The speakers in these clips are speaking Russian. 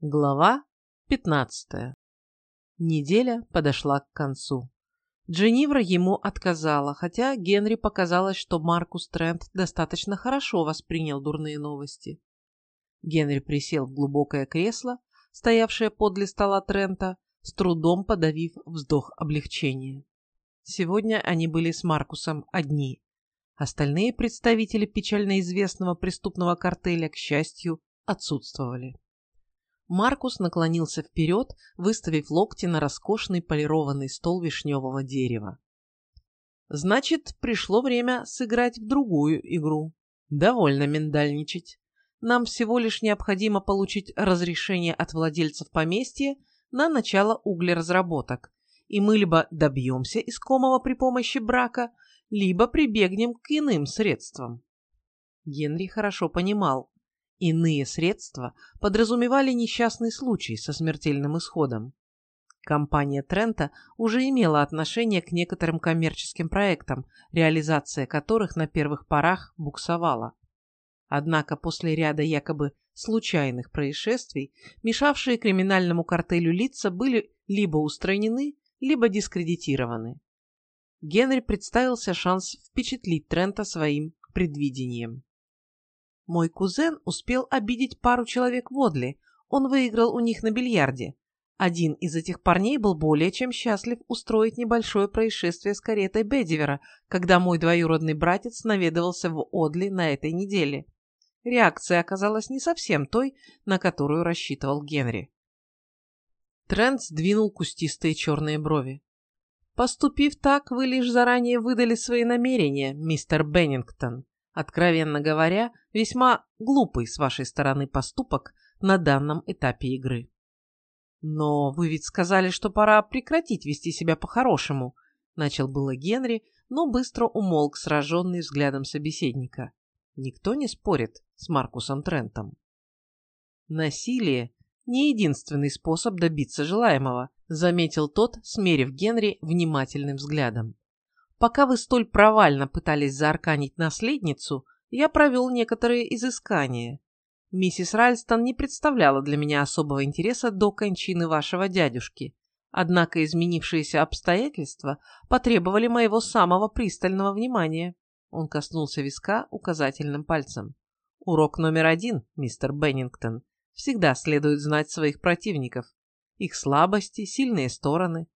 Глава 15. Неделя подошла к концу. Дженнивра ему отказала, хотя Генри показалось, что Маркус Трент достаточно хорошо воспринял дурные новости. Генри присел в глубокое кресло, стоявшее подле стола Трента, с трудом подавив вздох облегчения. Сегодня они были с Маркусом одни. Остальные представители печально известного преступного картеля, к счастью, отсутствовали. Маркус наклонился вперед, выставив локти на роскошный полированный стол вишневого дерева. «Значит, пришло время сыграть в другую игру. Довольно миндальничать. Нам всего лишь необходимо получить разрешение от владельцев поместья на начало углеразработок, и мы либо добьемся искомого при помощи брака, либо прибегнем к иным средствам». Генри хорошо понимал, Иные средства подразумевали несчастный случай со смертельным исходом. Компания Трента уже имела отношение к некоторым коммерческим проектам, реализация которых на первых порах буксовала. Однако после ряда якобы случайных происшествий, мешавшие криминальному картелю лица были либо устранены, либо дискредитированы. Генри представился шанс впечатлить Трента своим предвидением. Мой кузен успел обидеть пару человек в Одли. Он выиграл у них на бильярде. Один из этих парней был более чем счастлив устроить небольшое происшествие с каретой Бедивера, когда мой двоюродный братец наведывался в Одли на этой неделе. Реакция оказалась не совсем той, на которую рассчитывал Генри. Трент сдвинул кустистые черные брови. «Поступив так, вы лишь заранее выдали свои намерения, мистер Беннингтон. Откровенно говоря, весьма глупый с вашей стороны поступок на данном этапе игры. Но вы ведь сказали, что пора прекратить вести себя по-хорошему, начал было Генри, но быстро умолк, сраженный взглядом собеседника. Никто не спорит с Маркусом Трентом. Насилие не единственный способ добиться желаемого, заметил тот, смерив Генри внимательным взглядом. Пока вы столь провально пытались заарканить наследницу, я провел некоторые изыскания. Миссис Ральстон не представляла для меня особого интереса до кончины вашего дядюшки. Однако изменившиеся обстоятельства потребовали моего самого пристального внимания. Он коснулся виска указательным пальцем. Урок номер один, мистер Беннингтон. Всегда следует знать своих противников. Их слабости, сильные стороны,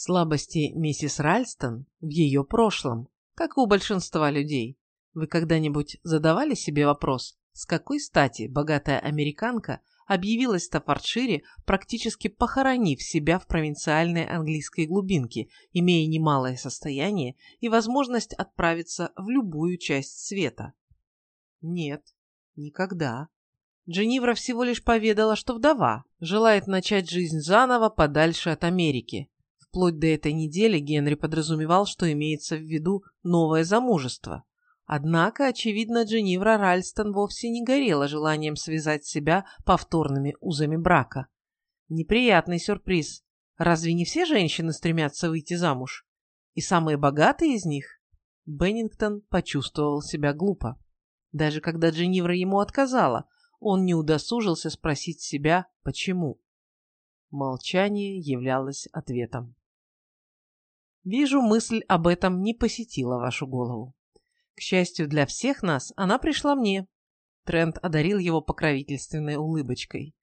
Слабости миссис Ральстон в ее прошлом, как и у большинства людей. Вы когда-нибудь задавали себе вопрос, с какой стати богатая американка объявилась в Стаффордшире, практически похоронив себя в провинциальной английской глубинке, имея немалое состояние и возможность отправиться в любую часть света? Нет, никогда. Дженнивра всего лишь поведала, что вдова, желает начать жизнь заново подальше от Америки, Вплоть до этой недели Генри подразумевал, что имеется в виду новое замужество. Однако, очевидно, Дженнивра Ральстон вовсе не горела желанием связать себя повторными узами брака. Неприятный сюрприз. Разве не все женщины стремятся выйти замуж? И самые богатые из них? Беннингтон почувствовал себя глупо. Даже когда Дженнивра ему отказала, он не удосужился спросить себя, почему. Молчание являлось ответом. Вижу, мысль об этом не посетила вашу голову. К счастью для всех нас, она пришла мне. Трент одарил его покровительственной улыбочкой.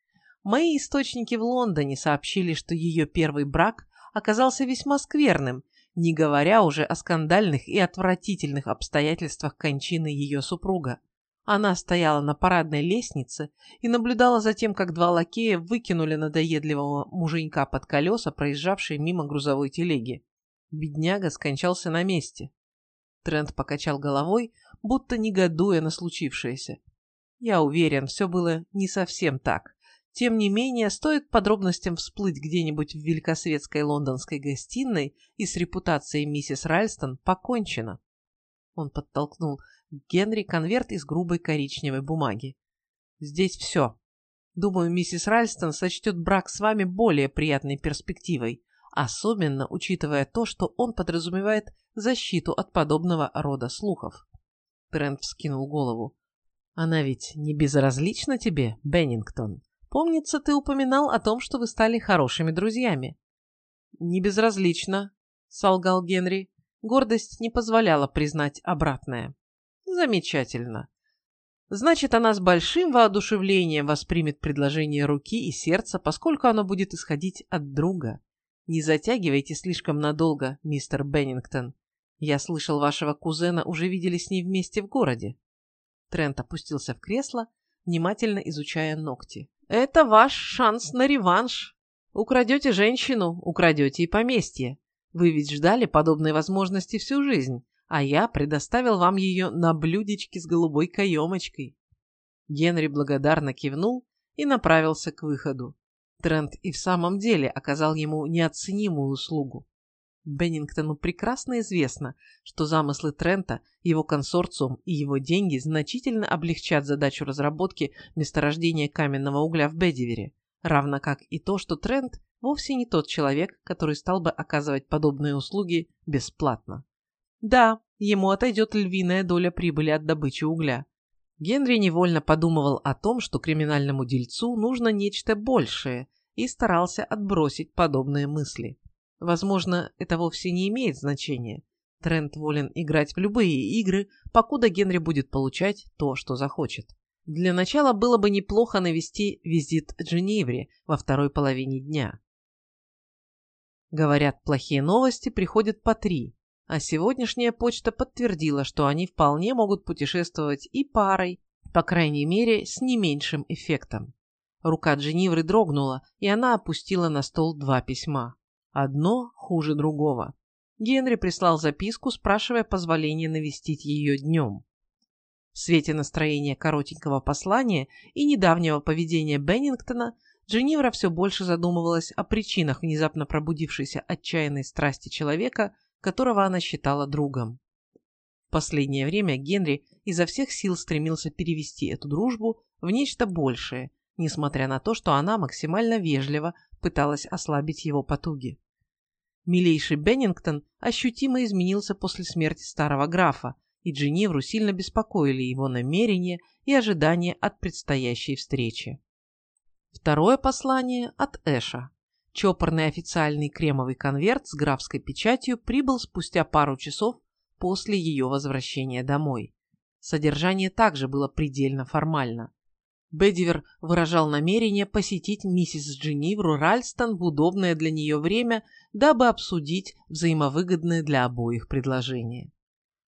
Мои источники в Лондоне сообщили, что ее первый брак оказался весьма скверным, не говоря уже о скандальных и отвратительных обстоятельствах кончины ее супруга. Она стояла на парадной лестнице и наблюдала за тем, как два лакея выкинули надоедливого муженька под колеса, проезжавшие мимо грузовой телеги. Бедняга скончался на месте. Трент покачал головой, будто негодуя на случившееся. Я уверен, все было не совсем так. Тем не менее, стоит подробностям всплыть где-нибудь в великосветской лондонской гостиной, и с репутацией миссис Ральстон покончено. Он подтолкнул Генри конверт из грубой коричневой бумаги. «Здесь все. Думаю, миссис Ральстон сочтет брак с вами более приятной перспективой особенно учитывая то, что он подразумевает защиту от подобного рода слухов. Трент вскинул голову. «Она ведь не безразлична тебе, Беннингтон. Помнится, ты упоминал о том, что вы стали хорошими друзьями. Не безразлично, солгал Генри. Гордость не позволяла признать обратное. Замечательно. Значит, она с большим воодушевлением воспримет предложение руки и сердца, поскольку оно будет исходить от друга. Не затягивайте слишком надолго, мистер Беннингтон. Я слышал, вашего кузена уже видели с ней вместе в городе. Трент опустился в кресло, внимательно изучая ногти. Это ваш шанс на реванш. Украдете женщину, украдете и поместье. Вы ведь ждали подобной возможности всю жизнь а я предоставил вам ее на блюдечке с голубой каемочкой». Генри благодарно кивнул и направился к выходу. Трент и в самом деле оказал ему неоценимую услугу. Беннингтону прекрасно известно, что замыслы Трента, его консорциум и его деньги значительно облегчат задачу разработки месторождения каменного угля в Бедивере, равно как и то, что Трент вовсе не тот человек, который стал бы оказывать подобные услуги бесплатно. Да, ему отойдет львиная доля прибыли от добычи угля. Генри невольно подумывал о том, что криминальному дельцу нужно нечто большее, и старался отбросить подобные мысли. Возможно, это вовсе не имеет значения. Трент волен играть в любые игры, покуда Генри будет получать то, что захочет. Для начала было бы неплохо навести визит Дженевре во второй половине дня. Говорят, плохие новости приходят по три, а сегодняшняя почта подтвердила, что они вполне могут путешествовать и парой, по крайней мере, с не меньшим эффектом. Рука Дженнивры дрогнула, и она опустила на стол два письма. Одно хуже другого. Генри прислал записку, спрашивая позволения навестить ее днем. В свете настроения коротенького послания и недавнего поведения Беннингтона Дженнивра все больше задумывалась о причинах внезапно пробудившейся отчаянной страсти человека, которого она считала другом. В последнее время Генри изо всех сил стремился перевести эту дружбу в нечто большее, несмотря на то, что она максимально вежливо пыталась ослабить его потуги. Милейший Беннингтон ощутимо изменился после смерти старого графа, и Дженевру сильно беспокоили его намерения и ожидания от предстоящей встречи. Второе послание от Эша. Чопорный официальный кремовый конверт с графской печатью прибыл спустя пару часов после ее возвращения домой. Содержание также было предельно формально. Бедивер выражал намерение посетить миссис Дженнивру Ральстон в удобное для нее время, дабы обсудить взаимовыгодные для обоих предложения.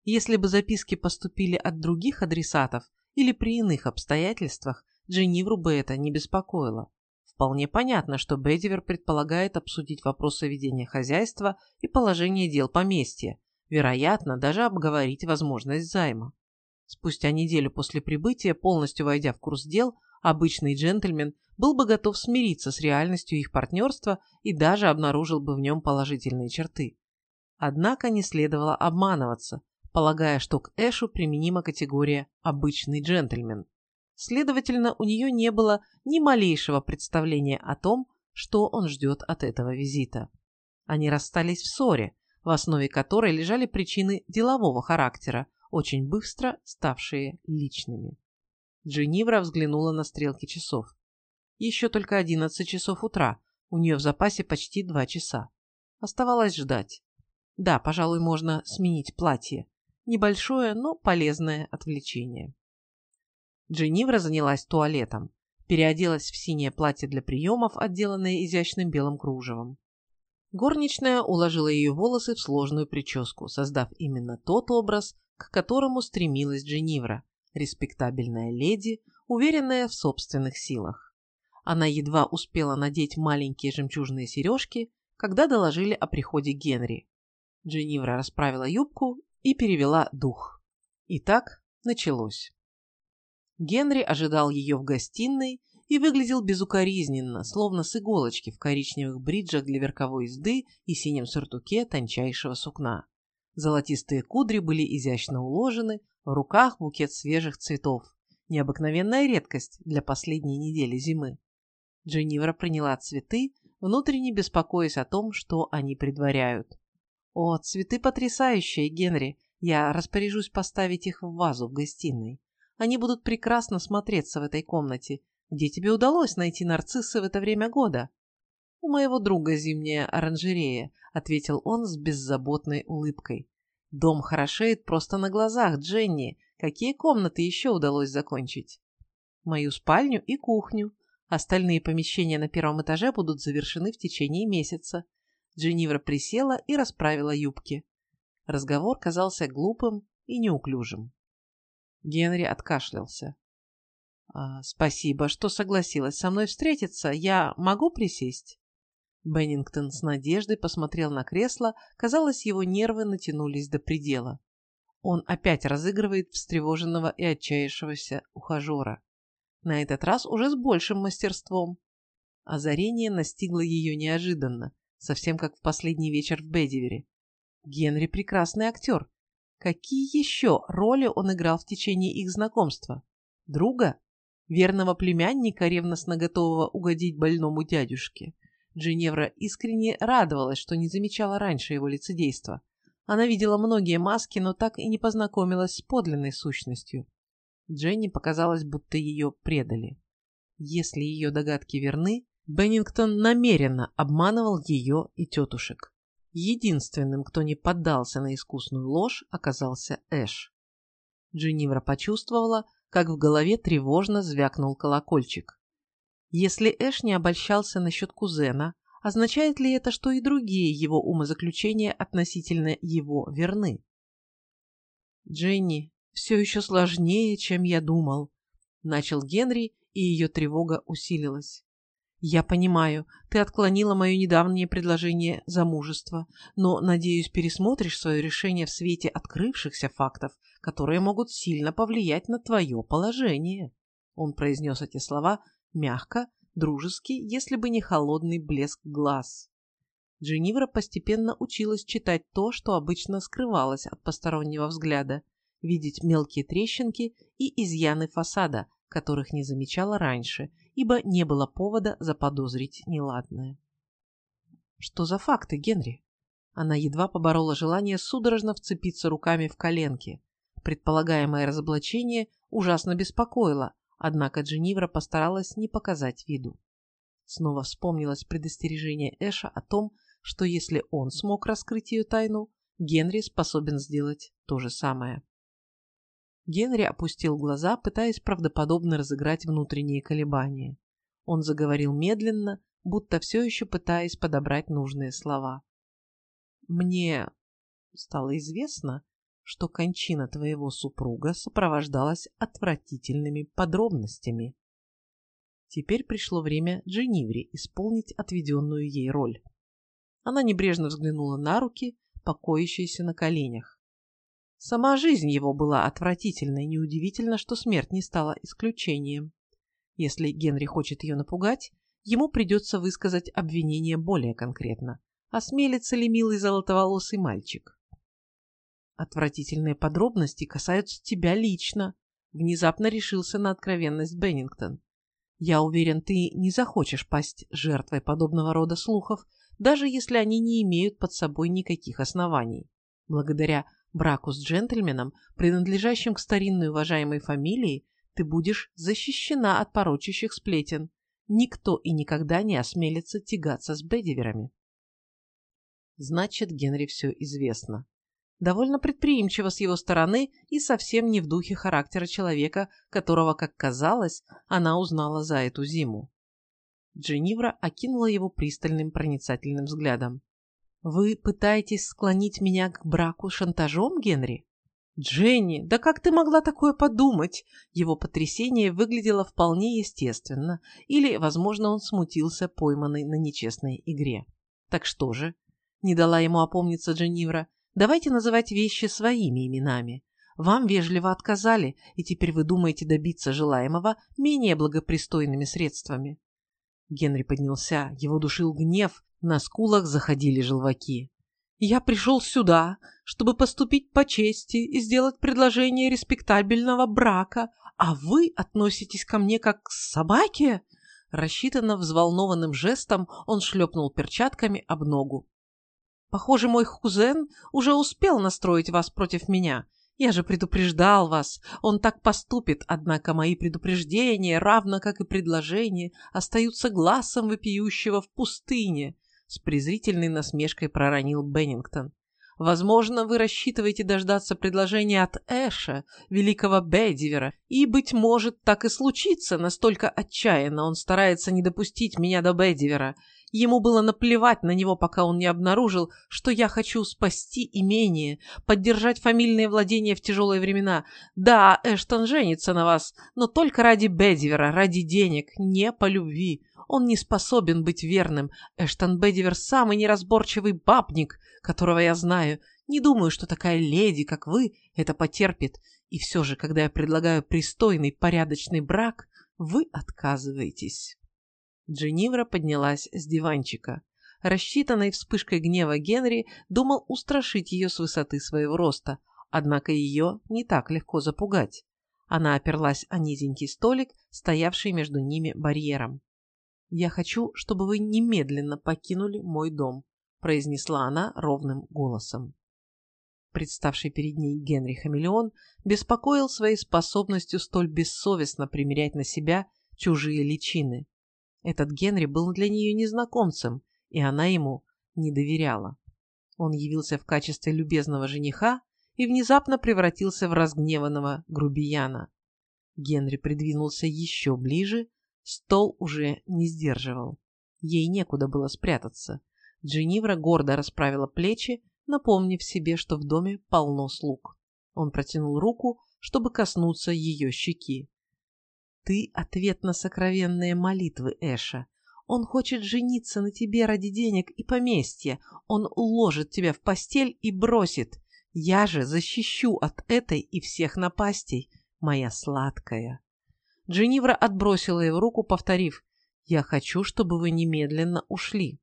Если бы записки поступили от других адресатов или при иных обстоятельствах, Дженнивру бы это не беспокоило. Вполне понятно, что Бедивер предполагает обсудить вопросы ведения хозяйства и положение дел поместья, вероятно, даже обговорить возможность займа. Спустя неделю после прибытия, полностью войдя в курс дел, обычный джентльмен был бы готов смириться с реальностью их партнерства и даже обнаружил бы в нем положительные черты. Однако не следовало обманываться, полагая, что к Эшу применима категория «обычный джентльмен». Следовательно, у нее не было ни малейшего представления о том, что он ждет от этого визита. Они расстались в ссоре, в основе которой лежали причины делового характера, очень быстро ставшие личными. Дженнивра взглянула на стрелки часов. Еще только одиннадцать часов утра, у нее в запасе почти два часа. Оставалось ждать. Да, пожалуй, можно сменить платье. Небольшое, но полезное отвлечение. Дженнивра занялась туалетом, переоделась в синее платье для приемов, отделанное изящным белым кружевом. Горничная уложила ее волосы в сложную прическу, создав именно тот образ, к которому стремилась Дженнивра, респектабельная леди, уверенная в собственных силах. Она едва успела надеть маленькие жемчужные сережки, когда доложили о приходе Генри. Дженнивра расправила юбку и перевела дух. Итак, началось. Генри ожидал ее в гостиной и выглядел безукоризненно, словно с иголочки в коричневых бриджах для верховой езды и синем сюртуке тончайшего сукна. Золотистые кудри были изящно уложены, в руках букет свежих цветов. Необыкновенная редкость для последней недели зимы. Дженнивра приняла цветы, внутренне беспокоясь о том, что они предваряют. «О, цветы потрясающие, Генри! Я распоряжусь поставить их в вазу в гостиной. Они будут прекрасно смотреться в этой комнате. Где тебе удалось найти нарциссы в это время года?» «У моего друга зимняя оранжерея», — ответил он с беззаботной улыбкой. «Дом хорошеет просто на глазах, Дженни. Какие комнаты еще удалось закончить?» «Мою спальню и кухню. Остальные помещения на первом этаже будут завершены в течение месяца». Дженнивра присела и расправила юбки. Разговор казался глупым и неуклюжим. Генри откашлялся. «А, «Спасибо, что согласилась со мной встретиться. Я могу присесть?» Беннингтон с надеждой посмотрел на кресло, казалось, его нервы натянулись до предела. Он опять разыгрывает встревоженного и отчаявшегося ухажера. На этот раз уже с большим мастерством. Озарение настигло ее неожиданно, совсем как в последний вечер в Бедивере. Генри прекрасный актер. Какие еще роли он играл в течение их знакомства? Друга? Верного племянника, ревностно готового угодить больному дядюшке? Джиневра искренне радовалась, что не замечала раньше его лицедейства. Она видела многие маски, но так и не познакомилась с подлинной сущностью. Дженни показалось, будто ее предали. Если ее догадки верны, Беннингтон намеренно обманывал ее и тетушек. Единственным, кто не поддался на искусную ложь, оказался Эш. Дженнивра почувствовала, как в голове тревожно звякнул колокольчик. Если Эш не обольщался насчет кузена, означает ли это, что и другие его умозаключения относительно его верны? «Дженни, все еще сложнее, чем я думал», — начал Генри, и ее тревога усилилась. «Я понимаю, ты отклонила мое недавнее предложение замужества, но, надеюсь, пересмотришь свое решение в свете открывшихся фактов, которые могут сильно повлиять на твое положение». Он произнес эти слова мягко, дружески, если бы не холодный блеск глаз. Дженнивра постепенно училась читать то, что обычно скрывалось от постороннего взгляда, видеть мелкие трещинки и изъяны фасада, которых не замечала раньше, ибо не было повода заподозрить неладное. Что за факты, Генри? Она едва поборола желание судорожно вцепиться руками в коленки. Предполагаемое разоблачение ужасно беспокоило, Однако Дженнивра постаралась не показать виду. Снова вспомнилось предостережение Эша о том, что если он смог раскрыть ее тайну, Генри способен сделать то же самое. Генри опустил глаза, пытаясь правдоподобно разыграть внутренние колебания. Он заговорил медленно, будто все еще пытаясь подобрать нужные слова. «Мне стало известно, что кончина твоего супруга сопровождалась отвратительными подробностями. Теперь пришло время Дженнивре исполнить отведенную ей роль. Она небрежно взглянула на руки, покоящиеся на коленях. Сама жизнь его была отвратительной, неудивительно, что смерть не стала исключением. Если Генри хочет ее напугать, ему придется высказать обвинение более конкретно. Осмелится ли милый золотоволосый мальчик? Отвратительные подробности касаются тебя лично. Внезапно решился на откровенность Беннингтон. Я уверен, ты не захочешь пасть жертвой подобного рода слухов, даже если они не имеют под собой никаких оснований. Благодаря браку с джентльменом, принадлежащим к старинной уважаемой фамилии, ты будешь защищена от порочащих сплетен. Никто и никогда не осмелится тягаться с Бедиверами. Значит, Генри все известно довольно предприимчиво с его стороны и совсем не в духе характера человека, которого, как казалось, она узнала за эту зиму. Дженнивра окинула его пристальным проницательным взглядом. «Вы пытаетесь склонить меня к браку шантажом, Генри?» «Дженни, да как ты могла такое подумать?» Его потрясение выглядело вполне естественно, или, возможно, он смутился, пойманный на нечестной игре. «Так что же?» — не дала ему опомниться Дженнивра. Давайте называть вещи своими именами. Вам вежливо отказали, и теперь вы думаете добиться желаемого менее благопристойными средствами. Генри поднялся, его душил гнев, на скулах заходили желваки. «Я пришел сюда, чтобы поступить по чести и сделать предложение респектабельного брака, а вы относитесь ко мне как к собаке?» Рассчитанно взволнованным жестом он шлепнул перчатками об ногу. Похоже, мой кузен уже успел настроить вас против меня. Я же предупреждал вас, он так поступит, однако мои предупреждения, равно как и предложения, остаются глазом вопиющего в пустыне», с презрительной насмешкой проронил Беннингтон. Возможно, вы рассчитываете дождаться предложения от Эша, великого Бедивера, и, быть может, так и случится, настолько отчаянно он старается не допустить меня до Бедивера. Ему было наплевать на него, пока он не обнаружил, что я хочу спасти имение, поддержать фамильные владения в тяжелые времена. Да, Эштон женится на вас, но только ради Бедивера, ради денег, не по любви. Он не способен быть верным. Эштон Бедивер самый неразборчивый бабник, которого я знаю. Не думаю, что такая леди, как вы, это потерпит. И все же, когда я предлагаю пристойный, порядочный брак, вы отказываетесь. Дженнивра поднялась с диванчика. Рассчитанной вспышкой гнева Генри думал устрашить ее с высоты своего роста, однако ее не так легко запугать. Она оперлась о низенький столик, стоявший между ними барьером. «Я хочу, чтобы вы немедленно покинули мой дом», произнесла она ровным голосом. Представший перед ней Генри Хамелеон беспокоил своей способностью столь бессовестно примерять на себя чужие личины. Этот Генри был для нее незнакомцем, и она ему не доверяла. Он явился в качестве любезного жениха и внезапно превратился в разгневанного грубияна. Генри придвинулся еще ближе Стол уже не сдерживал. Ей некуда было спрятаться. Дженнивра гордо расправила плечи, напомнив себе, что в доме полно слуг. Он протянул руку, чтобы коснуться ее щеки. «Ты ответ на сокровенные молитвы Эша. Он хочет жениться на тебе ради денег и поместья. Он уложит тебя в постель и бросит. Я же защищу от этой и всех напастей, моя сладкая». Дженнивра отбросила его руку, повторив «Я хочу, чтобы вы немедленно ушли».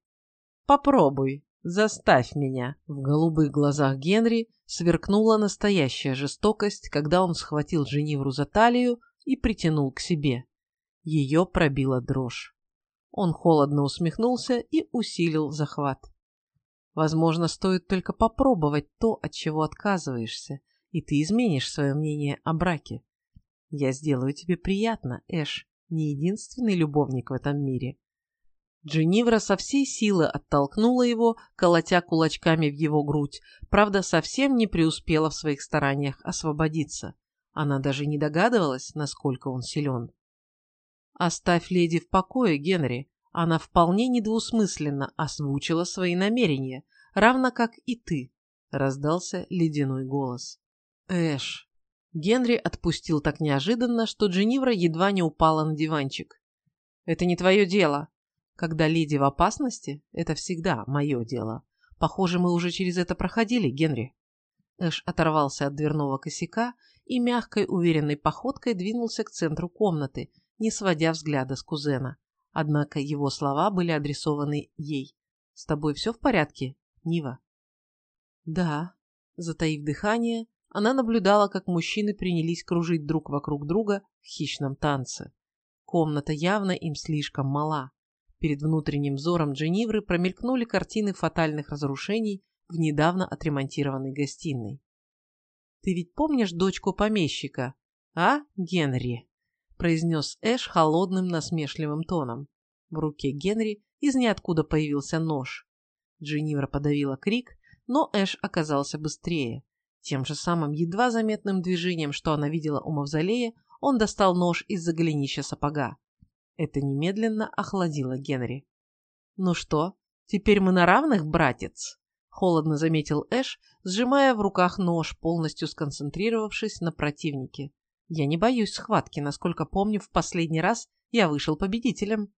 «Попробуй, заставь меня». В голубых глазах Генри сверкнула настоящая жестокость, когда он схватил Дженнивру за талию и притянул к себе. Ее пробила дрожь. Он холодно усмехнулся и усилил захват. Возможно, стоит только попробовать то, от чего отказываешься, и ты изменишь свое мнение о браке. Я сделаю тебе приятно, Эш, не единственный любовник в этом мире. Дженнивра со всей силы оттолкнула его, колотя кулачками в его грудь, правда, совсем не преуспела в своих стараниях освободиться. Она даже не догадывалась, насколько он силен. «Оставь леди в покое, Генри. Она вполне недвусмысленно озвучила свои намерения, равно как и ты», — раздался ледяной голос. «Эш, Генри отпустил так неожиданно, что Дженнивра едва не упала на диванчик. «Это не твое дело. Когда леди в опасности, это всегда мое дело. Похоже, мы уже через это проходили, Генри». Эш оторвался от дверного косяка и мягкой, уверенной походкой двинулся к центру комнаты, не сводя взгляда с кузена. Однако его слова были адресованы ей. «С тобой все в порядке, Нива?» «Да», затаив дыхание, она наблюдала, как мужчины принялись кружить друг вокруг друга в хищном танце. Комната явно им слишком мала. Перед внутренним взором Дженнивры промелькнули картины фатальных разрушений в недавно отремонтированной гостиной. «Ты ведь помнишь дочку помещика, а, Генри?» произнес Эш холодным насмешливым тоном. В руке Генри из ниоткуда появился нож. Дженнивра подавила крик, но Эш оказался быстрее. Тем же самым едва заметным движением, что она видела у мавзолея, он достал нож из-за голенища сапога. Это немедленно охладило Генри. «Ну что, теперь мы на равных, братец?» — холодно заметил Эш, сжимая в руках нож, полностью сконцентрировавшись на противнике. «Я не боюсь схватки, насколько помню, в последний раз я вышел победителем».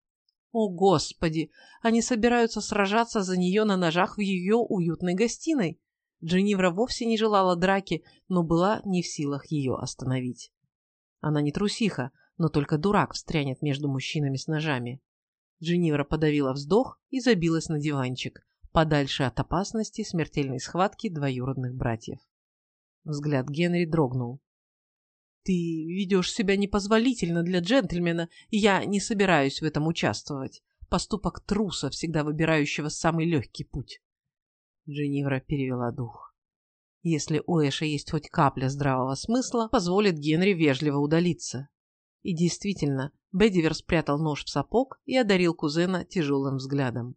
«О, Господи! Они собираются сражаться за нее на ножах в ее уютной гостиной!» Дженнивра вовсе не желала драки, но была не в силах ее остановить. Она не трусиха, но только дурак встрянет между мужчинами с ножами. Дженнивра подавила вздох и забилась на диванчик, подальше от опасности смертельной схватки двоюродных братьев. Взгляд Генри дрогнул. «Ты ведешь себя непозволительно для джентльмена, и я не собираюсь в этом участвовать. Поступок труса, всегда выбирающего самый легкий путь». Дженнивра перевела дух. Если у Эша есть хоть капля здравого смысла, позволит Генри вежливо удалиться. И действительно, Бедивер спрятал нож в сапог и одарил кузена тяжелым взглядом.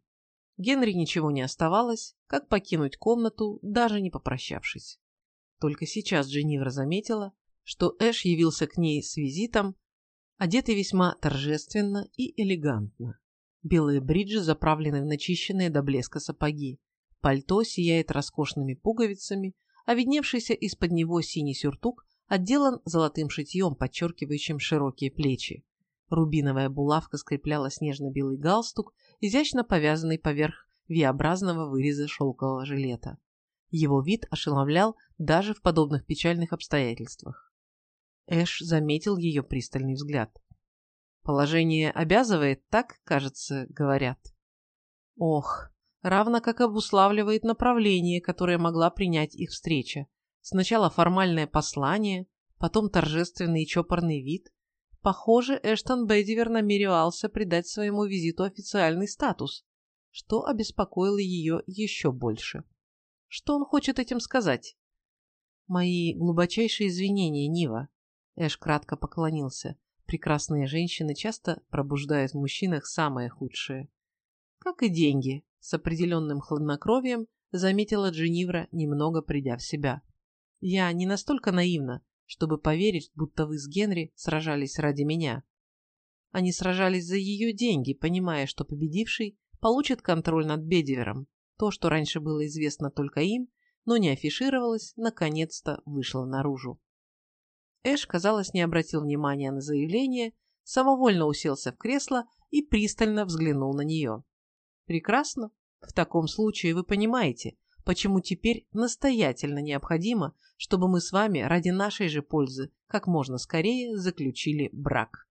Генри ничего не оставалось, как покинуть комнату, даже не попрощавшись. Только сейчас Дженнивра заметила, что Эш явился к ней с визитом, одетый весьма торжественно и элегантно. Белые бриджи заправлены в начищенные до блеска сапоги. Пальто сияет роскошными пуговицами, а видневшийся из-под него синий сюртук отделан золотым шитьем, подчеркивающим широкие плечи. Рубиновая булавка скрепляла снежно-белый галстук, изящно повязанный поверх V-образного выреза шелкового жилета. Его вид ошеломлял даже в подобных печальных обстоятельствах. Эш заметил ее пристальный взгляд. Положение обязывает, так, кажется, говорят. Ох, равно как обуславливает направление, которое могла принять их встреча. Сначала формальное послание, потом торжественный и чопорный вид. Похоже, Эштон Бедивер намеревался придать своему визиту официальный статус, что обеспокоило ее еще больше. Что он хочет этим сказать? Мои глубочайшие извинения, Нива. Эш кратко поклонился. Прекрасные женщины часто пробуждают в мужчинах самое худшее. Как и деньги, с определенным хладнокровием заметила Дженнивра, немного придя в себя. Я не настолько наивна, чтобы поверить, будто вы с Генри сражались ради меня. Они сражались за ее деньги, понимая, что победивший получит контроль над Бедивером. То, что раньше было известно только им, но не афишировалось, наконец-то вышло наружу. Эш, казалось, не обратил внимания на заявление, самовольно уселся в кресло и пристально взглянул на нее. «Прекрасно. В таком случае вы понимаете, почему теперь настоятельно необходимо, чтобы мы с вами ради нашей же пользы как можно скорее заключили брак».